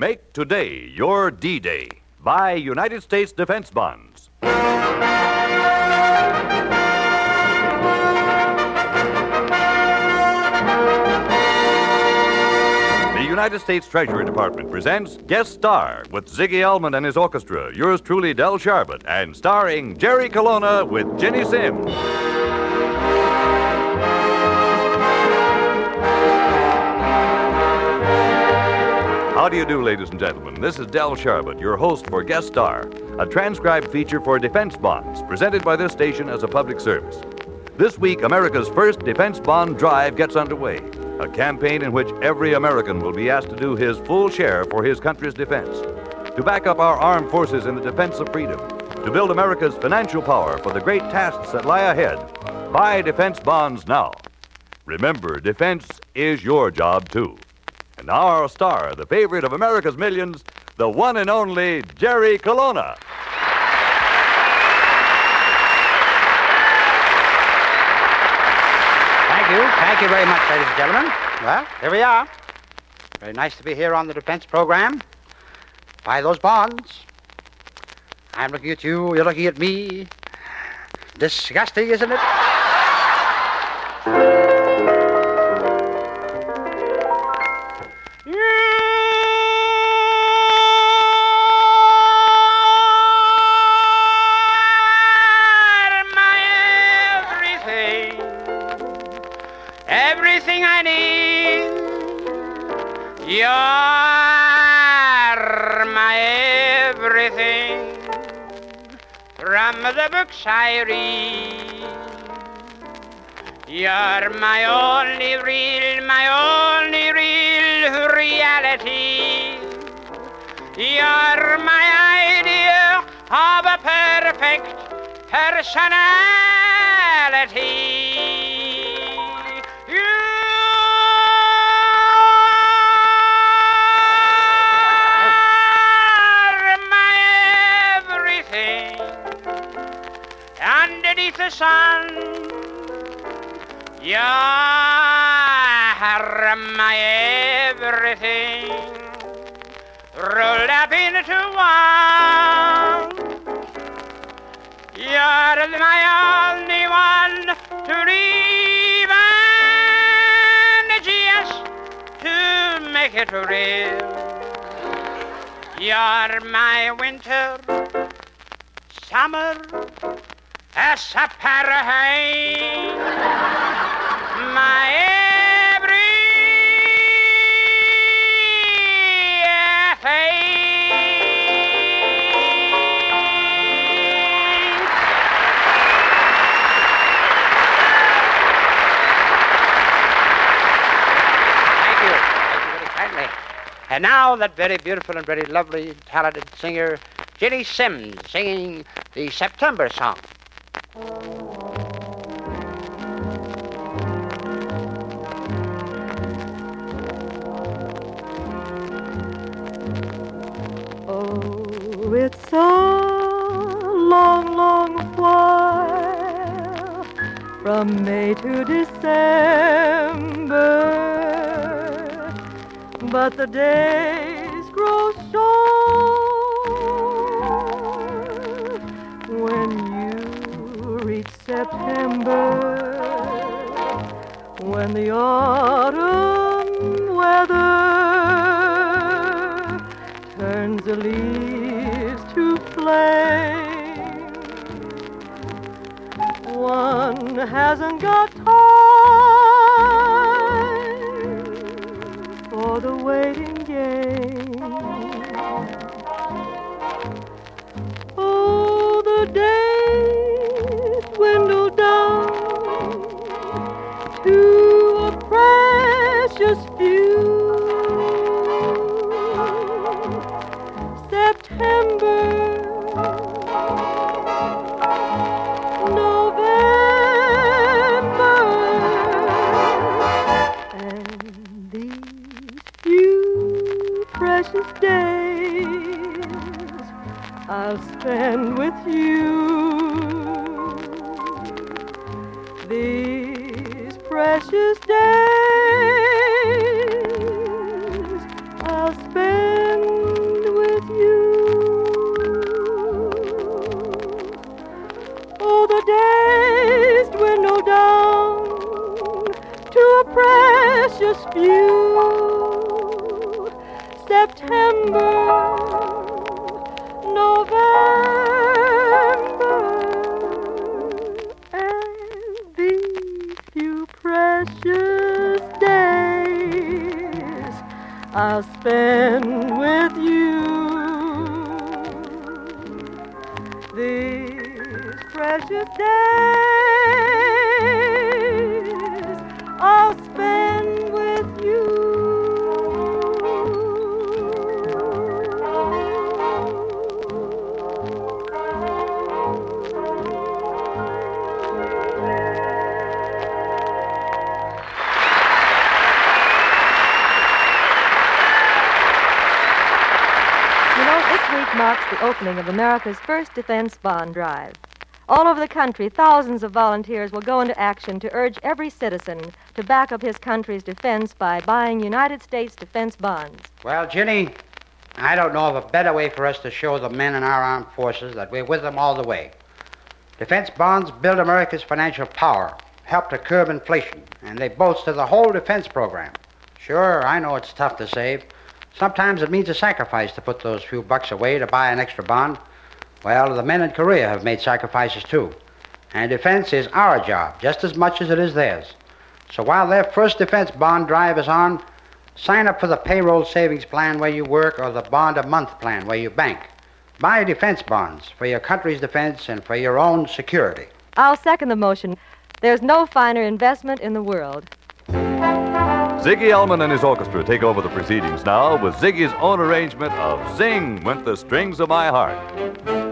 Make today your D Day. Buy United States defense bonds. The United States Treasury Department presents Guest Star with Ziggy Elman and his orchestra, yours truly, Del Sharbutt, and starring Jerry Colonna with Ginny Sims. How do you do, ladies and gentlemen? This is Del Sharbutt, your host for Guest Star, a transcribed feature for defense bonds, presented by this station as a public service. This week, America's first defense bond drive gets underway, a campaign in which every American will be asked to do his full share for his country's defense, to back up our armed forces in the defense of freedom, to build America's financial power for the great tasks that lie ahead. Buy defense bonds now. Remember, defense is your job, too. And now our star, the favorite of America's millions, the one and only Jerry Colonna. Thank you. Thank you very much, ladies and gentlemen. Well, here we are. Very nice to be here on the defense program. Buy those bonds. I'm looking at you, you're looking at me. Disgusting, isn't it? Everything from the books I read. You're my only real, my only real reality. You're my idea of a perfect personality. Sun. You're my everything rolled up into one. You're my only one to leave just to make it real. You're my winter, summer, paradise. My everything. Thank you. Thank you very kindly. And now that very beautiful and very lovely, talented singer, Ginny Sims, singing the September song. Oh, it's a long, long while from May to December, but the days September, when the autumn weather turns the leaves to flame. One hasn't got time for the waiting game. I'll spend with you. These precious days the opening of America's first defense bond drive. All over the country, thousands of volunteers will go into action to urge every citizen to back up his country's defense by buying United States defense bonds. Well, Ginny, I don't know of a better way for us to show the men in our armed forces that we're with them all the way. Defense bonds build America's financial power, help to curb inflation, and they bolster the whole defense program. Sure, I know it's tough to save. Sometimes it means a sacrifice to put those few bucks away to buy an extra bond. Well, the men in Korea have made sacrifices too. And defense is our job just as much as it is theirs. So while their first defense bond drive is on, sign up for the payroll savings plan where you work or the bond a month plan where you bank. Buy defense bonds for your country's defense and for your own security. I'll second the motion. There's no finer investment in the world. Ziggy Elman and his orchestra take over the proceedings now with Ziggy's own arrangement of Zing Went the Strings of My Heart.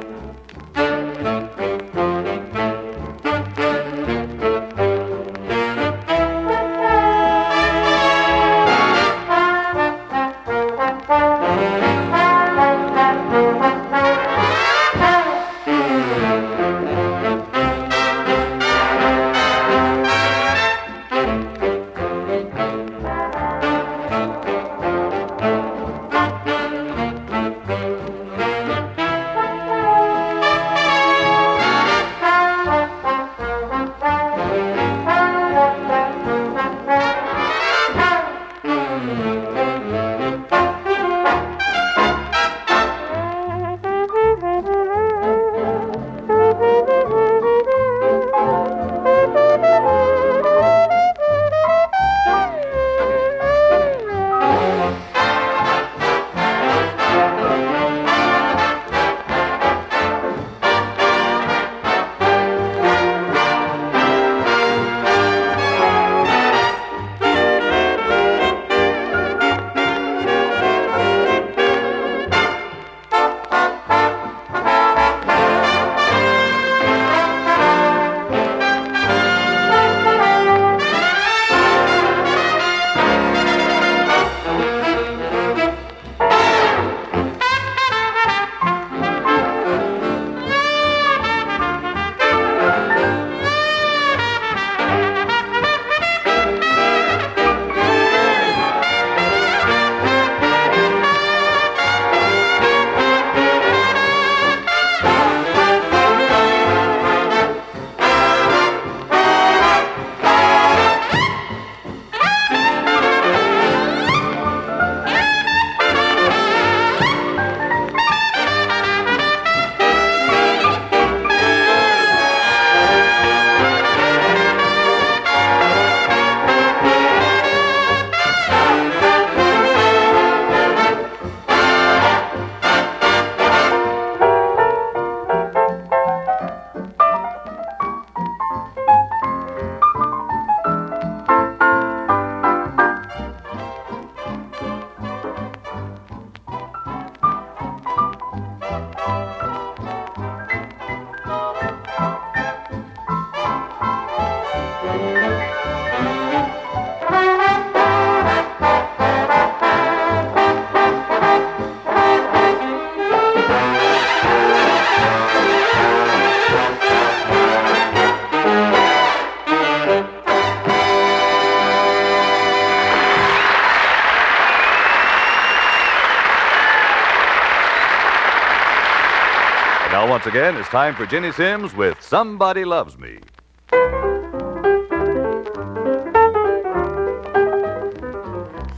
Once again, it's time for Ginny Sims with Somebody Loves Me.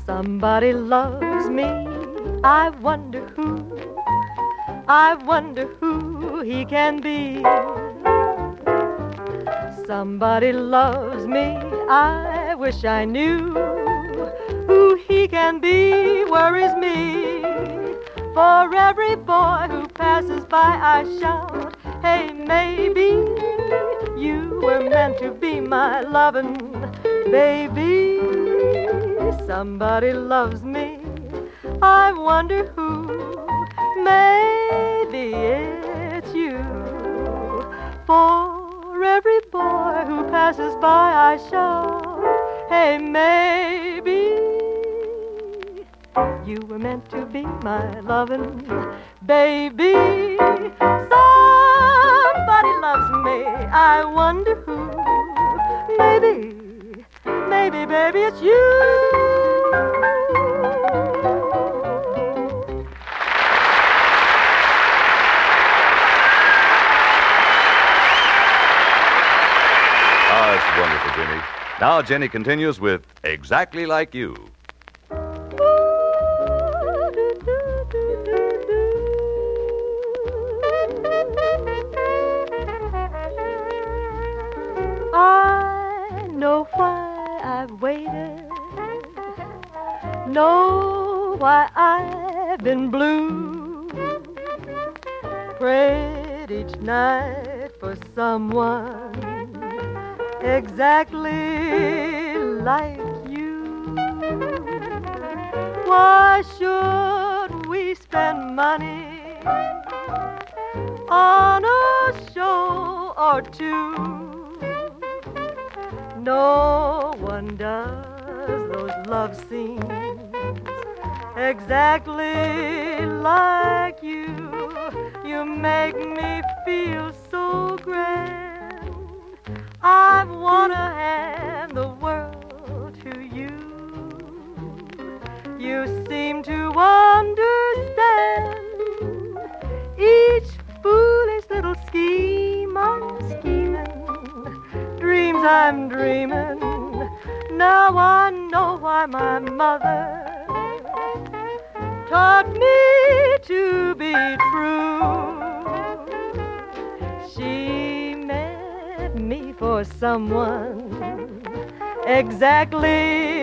Somebody loves me, I wonder who, I wonder who he can be. Somebody loves me, I wish I knew who he can be, worries me. For every boy who passes by, I shout, Hey, maybe you were meant to be my lovin' baby. Somebody loves me, I wonder who. Maybe it's you. For every boy who passes by, I shout, Hey, maybe you were meant to be my loving baby. Somebody loves me, I wonder who. Maybe, maybe, baby, it's you. Ah, it's wonderful, Ginny. Now, Ginny continues with Exactly Like You. Know why I've been blue. Prayed each night for someone exactly like you. Why should we spend money on a show or two? No one does those love scenes exactly like you. You make me feel so grand. I wanna hand the world to you. You seem to understand each foolish little scheme I'm scheming, dreams I'm dreaming. Now I know why my mother taught me to be true. She meant me for someone exactly,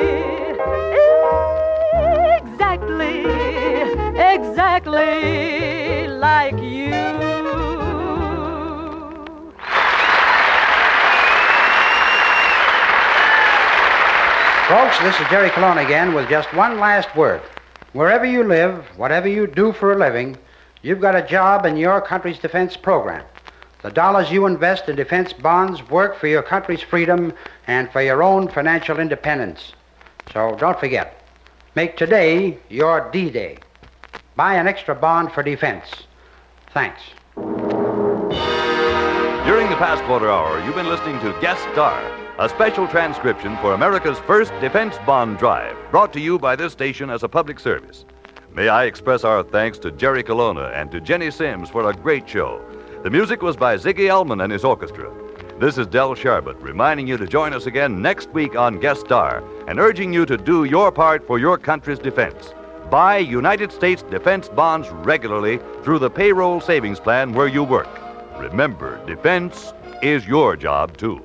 exactly, exactly like you. Folks, this is Jerry Colonna again with just one last word. Wherever you live, whatever you do for a living, you've got a job in your country's defense program. The dollars you invest in defense bonds work for your country's freedom and for your own financial independence. So don't forget, make today your D Day. Buy an extra bond for defense. Thanks. During the past quarter hour, you've been listening to Guest Star, a special transcription for America's first defense bond drive, brought to you by this station as a public service. May I express our thanks to Jerry Colonna and to Ginny Sims for a great show. The music was by Ziggy Elman and his orchestra. This is Del Sharbutt reminding you to join us again next week on Guest Star and urging you to do your part for your country's defense. Buy United States defense bonds regularly through the payroll savings plan where you work. Remember, defense is your job, too.